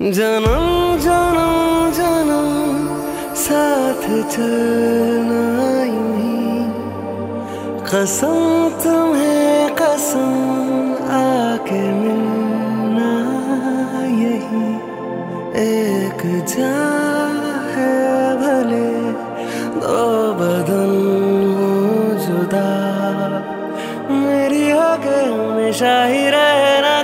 जन्म जन्म जन्म साथ चलना ही कसम तुम्हें कसम आके मिलना यही एक जा है भले, दो बदन जुदा मेरी आगे हमेशा ही रहना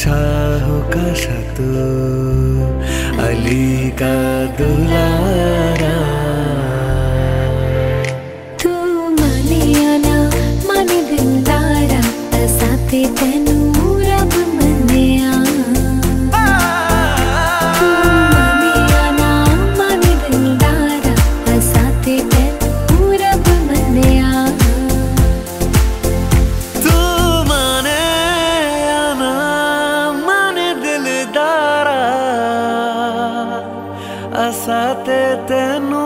সাহকাশত আলিকা দোলা। さてての